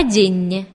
паденне.